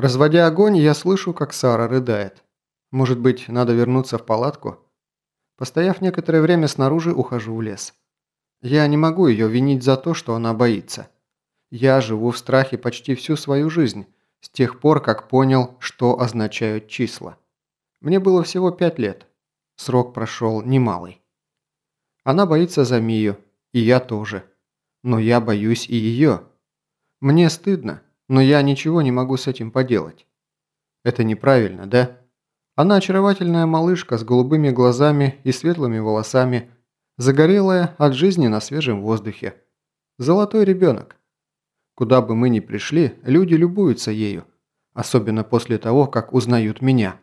Разводя огонь, я слышу, как Сара рыдает. Может быть, надо вернуться в палатку? Постояв некоторое время снаружи, ухожу в лес. Я не могу ее винить за то, что она боится. Я живу в страхе почти всю свою жизнь, с тех пор, как понял, что означают числа. Мне было всего пять лет. Срок прошел немалый. Она боится за Мию, и я тоже. Но я боюсь и ее. Мне стыдно, но я ничего не могу с этим поделать. Это неправильно, да? Она очаровательная малышка с голубыми глазами и светлыми волосами, загорелая от жизни на свежем воздухе. Золотой ребенок. Куда бы мы ни пришли, люди любуются ею, особенно после того, как узнают меня.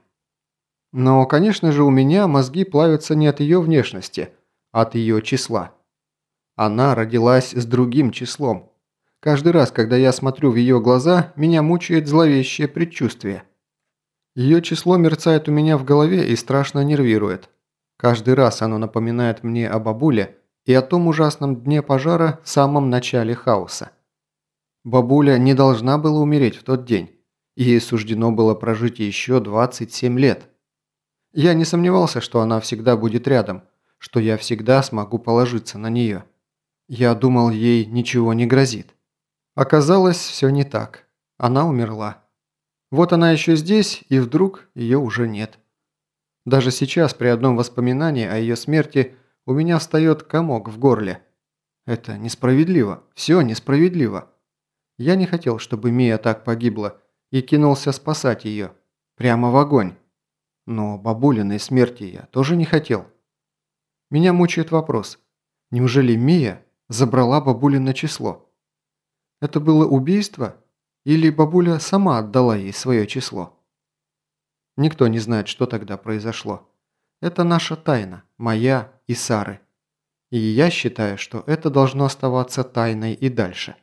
Но, конечно же, у меня мозги плавятся не от ее внешности, а от ее числа. Она родилась с другим числом. Каждый раз, когда я смотрю в ее глаза, меня мучает зловещее предчувствие. Ее число мерцает у меня в голове и страшно нервирует. Каждый раз оно напоминает мне о бабуле и о том ужасном дне пожара в самом начале хаоса. Бабуля не должна была умереть в тот день. Ей суждено было прожить еще 27 лет. Я не сомневался, что она всегда будет рядом, что я всегда смогу положиться на нее. Я думал, ей ничего не грозит. Оказалось, все не так. Она умерла. Вот она еще здесь, и вдруг ее уже нет. Даже сейчас, при одном воспоминании о ее смерти, у меня встает комок в горле. Это несправедливо. Все несправедливо. Я не хотел, чтобы Мия так погибла, и кинулся спасать ее. Прямо в огонь. Но бабулиной смерти я тоже не хотел. Меня мучает вопрос. Неужели Мия забрала бабулино число? Это было убийство? Или бабуля сама отдала ей свое число? Никто не знает, что тогда произошло. Это наша тайна, моя и Сары. И я считаю, что это должно оставаться тайной и дальше.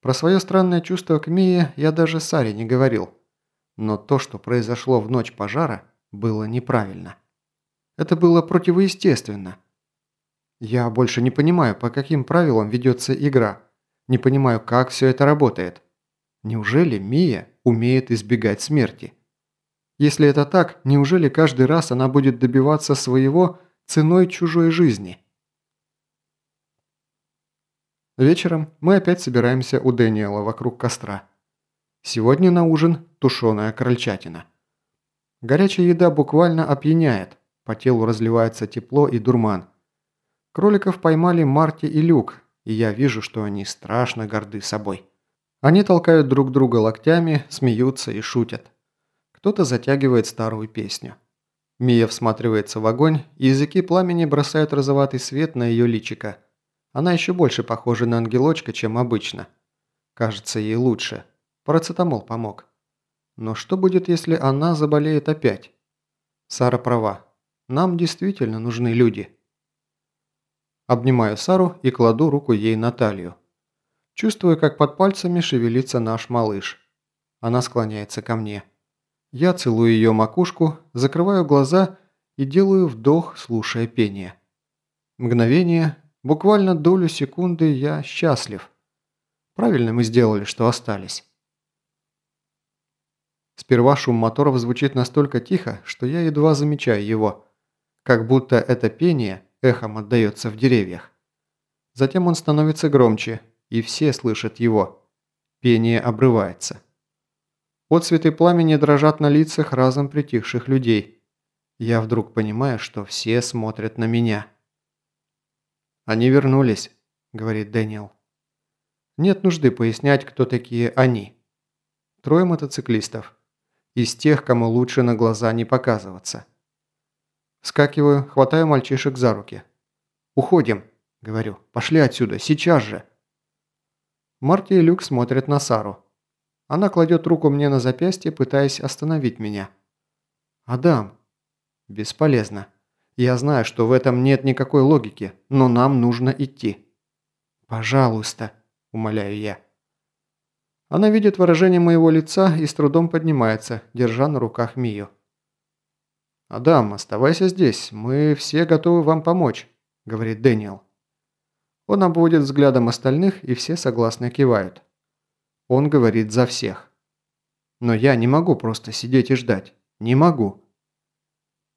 Про свое странное чувство к Мие я даже Саре не говорил. Но то, что произошло в ночь пожара, было неправильно. Это было противоестественно. Я больше не понимаю, по каким правилам ведется игра. Не понимаю, как все это работает. Неужели Мия умеет избегать смерти? Если это так, неужели каждый раз она будет добиваться своего ценой чужой жизни? Вечером мы опять собираемся у Дэниела вокруг костра. Сегодня на ужин тушеная крольчатина. Горячая еда буквально опьяняет, по телу разливается тепло и дурман. Кроликов поймали Марти и Люк, и я вижу, что они страшно горды собой. Они толкают друг друга локтями, смеются и шутят. Кто-то затягивает старую песню. Мия всматривается в огонь, и языки пламени бросают розоватый свет на ее личико – она еще больше похожа на ангелочка, чем обычно. Кажется, ей лучше. Парацетамол помог. Но что будет, если она заболеет опять? Сара права. Нам действительно нужны люди. Обнимаю Сару и кладу руку ей на талию. Чувствую, как под пальцами шевелится наш малыш. Она склоняется ко мне. Я целую ее макушку, закрываю глаза и делаю вдох, слушая пение. Мгновение, Буквально долю секунды я счастлив. Правильно мы сделали, что остались. Сперва шум моторов звучит настолько тихо, что я едва замечаю его. Как будто это пение эхом отдается в деревьях. Затем он становится громче, и все слышат его. Пение обрывается. Отцветы пламени дрожат на лицах разом притихших людей. Я вдруг понимаю, что все смотрят на меня. «Они вернулись», – говорит Дэниел. Нет нужды пояснять, кто такие «они». Трое мотоциклистов. Из тех, кому лучше на глаза не показываться. Вскакиваю, хватаю мальчишек за руки. «Уходим», – говорю. «Пошли отсюда, сейчас же». Марти и Люк смотрят на Сару. Она кладет руку мне на запястье, пытаясь остановить меня. «Адам». «Бесполезно». Я знаю, что в этом нет никакой логики, но нам нужно идти. Пожалуйста, умоляю я. Она видит выражение моего лица и с трудом поднимается, держа на руках Мию. «Адам, оставайся здесь, мы все готовы вам помочь», – говорит Дэниел. Он обводит взглядом остальных, и все согласно кивают. Он говорит за всех. Но я не могу просто сидеть и ждать. Не могу.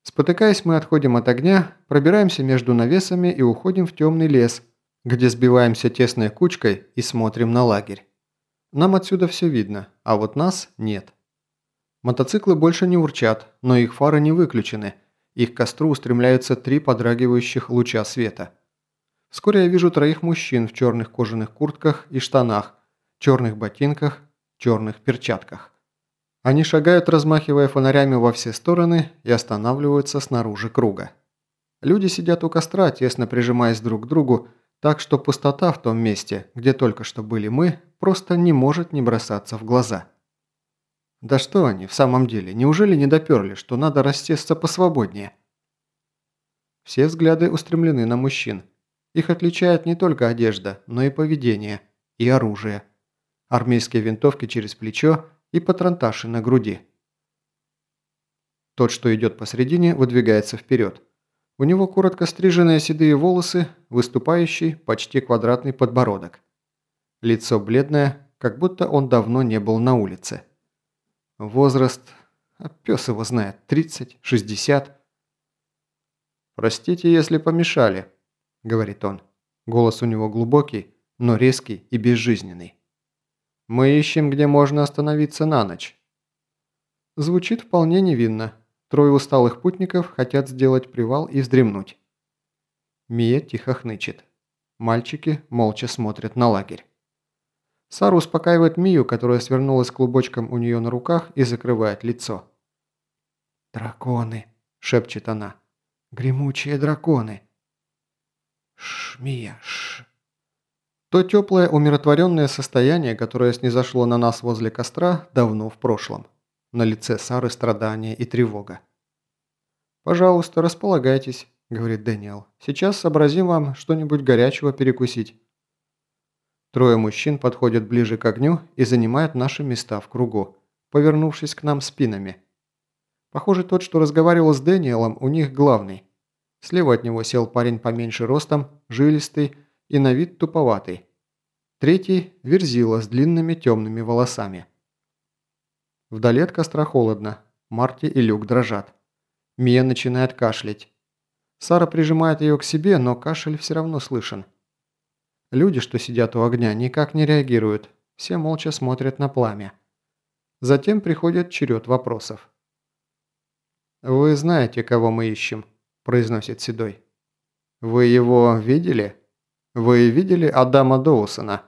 Спотыкаясь, мы отходим от огня, пробираемся между навесами и уходим в темный лес, где сбиваемся тесной кучкой и смотрим на лагерь. Нам отсюда все видно, а вот нас нет. Мотоциклы больше не урчат, но их фары не выключены. Их к костру устремляются три подрагивающих луча света. Вскоре я вижу троих мужчин в черных кожаных куртках и штанах, черных ботинках, черных перчатках. Они шагают, размахивая фонарями во все стороны и останавливаются снаружи круга. Люди сидят у костра, тесно прижимаясь друг к другу, так что пустота в том месте, где только что были мы, просто не может не бросаться в глаза. Да что они, в самом деле, неужели не доперли, что надо рассесться посвободнее? Все взгляды устремлены на мужчин. Их отличает не только одежда, но и поведение, и оружие. Армейские винтовки через плечо и патронташи на груди. Тот, что идет посредине, выдвигается вперед. У него коротко стриженные седые волосы, выступающий, почти квадратный подбородок. Лицо бледное, как будто он давно не был на улице. Возраст, а пес его знает, 30, 60. «Простите, если помешали», – говорит он. Голос у него глубокий, но резкий и безжизненный. «Мы ищем, где можно остановиться на ночь». Звучит вполне невинно. Трое усталых путников хотят сделать привал и вздремнуть. Мия тихо хнычет. Мальчики молча смотрят на лагерь. Сара успокаивает Мию, которая свернулась клубочком у нее на руках и закрывает лицо. «Драконы!» – шепчет она. «Гремучие драконы!» «Шш, Мия, шш!» То теплое умиротворенное состояние, которое снизошло на нас возле костра, давно в прошлом. На лице Сары страдания и тревога. «Пожалуйста, располагайтесь», – говорит Дэниел. «Сейчас сообразим вам что-нибудь горячего перекусить». Трое мужчин подходят ближе к огню и занимают наши места в кругу, повернувшись к нам спинами. Похоже, тот, что разговаривал с Дэниелом, у них главный. Слева от него сел парень поменьше ростом, жилистый и на вид туповатый. Третий – верзила с длинными темными волосами. Вдали от костра холодно. Марти и Люк дрожат. Мия начинает кашлять. Сара прижимает ее к себе, но кашель все равно слышен. Люди, что сидят у огня, никак не реагируют. Все молча смотрят на пламя. Затем приходит черед вопросов. «Вы знаете, кого мы ищем?» – произносит Седой. «Вы его видели? Вы видели Адама Доусона?»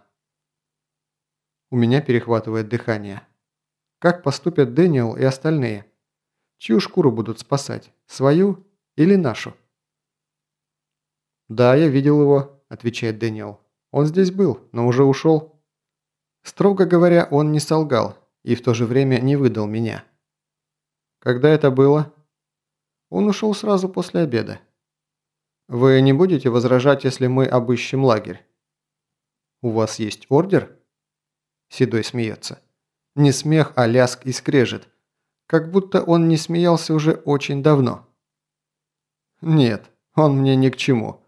У меня перехватывает дыхание. Как поступят Дэниел и остальные? Чью шкуру будут спасать? Свою или нашу? «Да, я видел его», – отвечает Дэниел. «Он здесь был, но уже ушел». Строго говоря, он не солгал и в то же время не выдал меня. «Когда это было?» Он ушел сразу после обеда. «Вы не будете возражать, если мы обыщем лагерь?» «У вас есть ордер?» Седой смеется. Не смех, а ляск и скрежет. Как будто он не смеялся уже очень давно. «Нет, он мне ни к чему.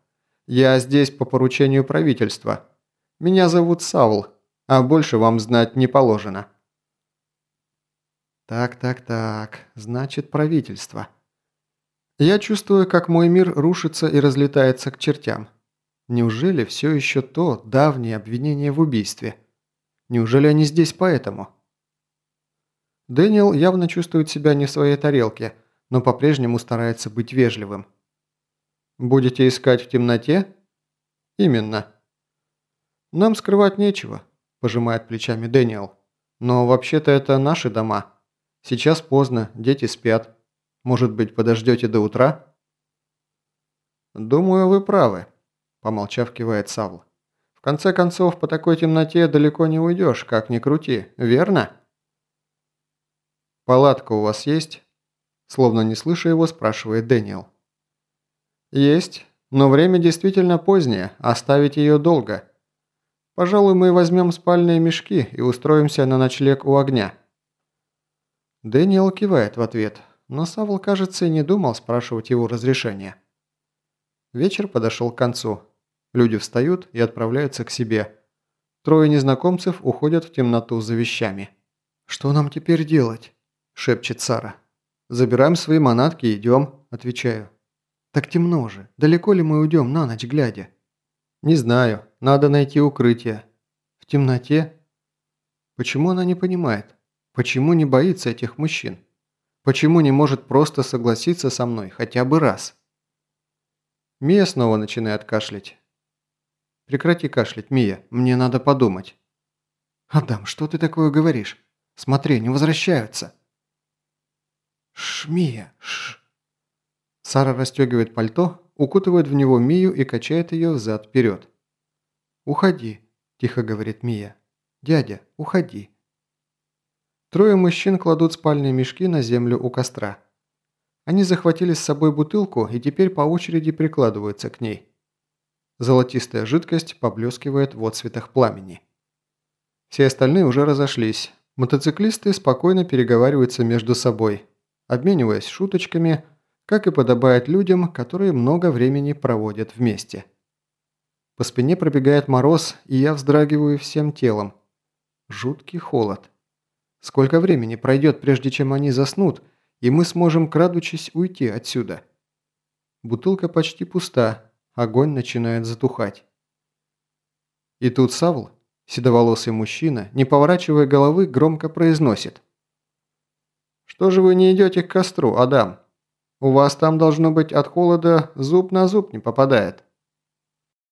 Я здесь по поручению правительства. Меня зовут Саул, а больше вам знать не положено». «Так, так, так, значит правительство». Я чувствую, как мой мир рушится и разлетается к чертям. Неужели все еще то давнее обвинение в убийстве? Неужели они здесь поэтому?» Дэниел явно чувствует себя не в своей тарелке, но по-прежнему старается быть вежливым. «Будете искать в темноте?» «Именно». «Нам скрывать нечего», – пожимает плечами Дэниел. «Но вообще-то это наши дома. Сейчас поздно, дети спят. Может быть, подождете до утра?» «Думаю, вы правы», – помолчав, кивает Савл. «В конце концов, по такой темноте далеко не уйдешь, как ни крути, верно?» «Палатка у вас есть?» Словно не слыша его, спрашивает Дэниел. «Есть, но время действительно позднее, оставить ее долго. Пожалуй, мы возьмем спальные мешки и устроимся на ночлег у огня». Дэниел кивает в ответ, но Савл, кажется, и не думал спрашивать его разрешения. Вечер подошел к концу. Люди встают и отправляются к себе. Трое незнакомцев уходят в темноту за вещами. «Что нам теперь делать?» – шепчет Сара. «Забираем свои манатки и идем», – отвечаю. «Так темно же. Далеко ли мы уйдем на ночь глядя?» «Не знаю. Надо найти укрытие». «В темноте?» Почему она не понимает? Почему не боится этих мужчин? Почему не может просто согласиться со мной хотя бы раз? Мия снова начинает кашлять. Прекрати кашлять, Мия, мне надо подумать. Адам, что ты такое говоришь? Смотри, они возвращаются. Ш, Мия, ш. Сара расстегивает пальто, укутывает в него Мию и качает ее взад-вперед. «Уходи», – тихо говорит Мия. «Дядя, уходи». Трое мужчин кладут спальные мешки на землю у костра. Они захватили с собой бутылку и теперь по очереди прикладываются к ней. Золотистая жидкость поблескивает в отсветах пламени. Все остальные уже разошлись. Мотоциклисты спокойно переговариваются между собой, обмениваясь шуточками, как и подобает людям, которые много времени проводят вместе. По спине пробегает мороз, и я вздрагиваю всем телом. Жуткий холод. Сколько времени пройдет, прежде чем они заснут, и мы сможем, крадучись, уйти отсюда? Бутылка почти пуста, огонь начинает затухать. И тут Савл, седоволосый мужчина, не поворачивая головы, громко произносит. «Что же вы не идете к костру, Адам? У вас там должно быть от холода зуб на зуб не попадает».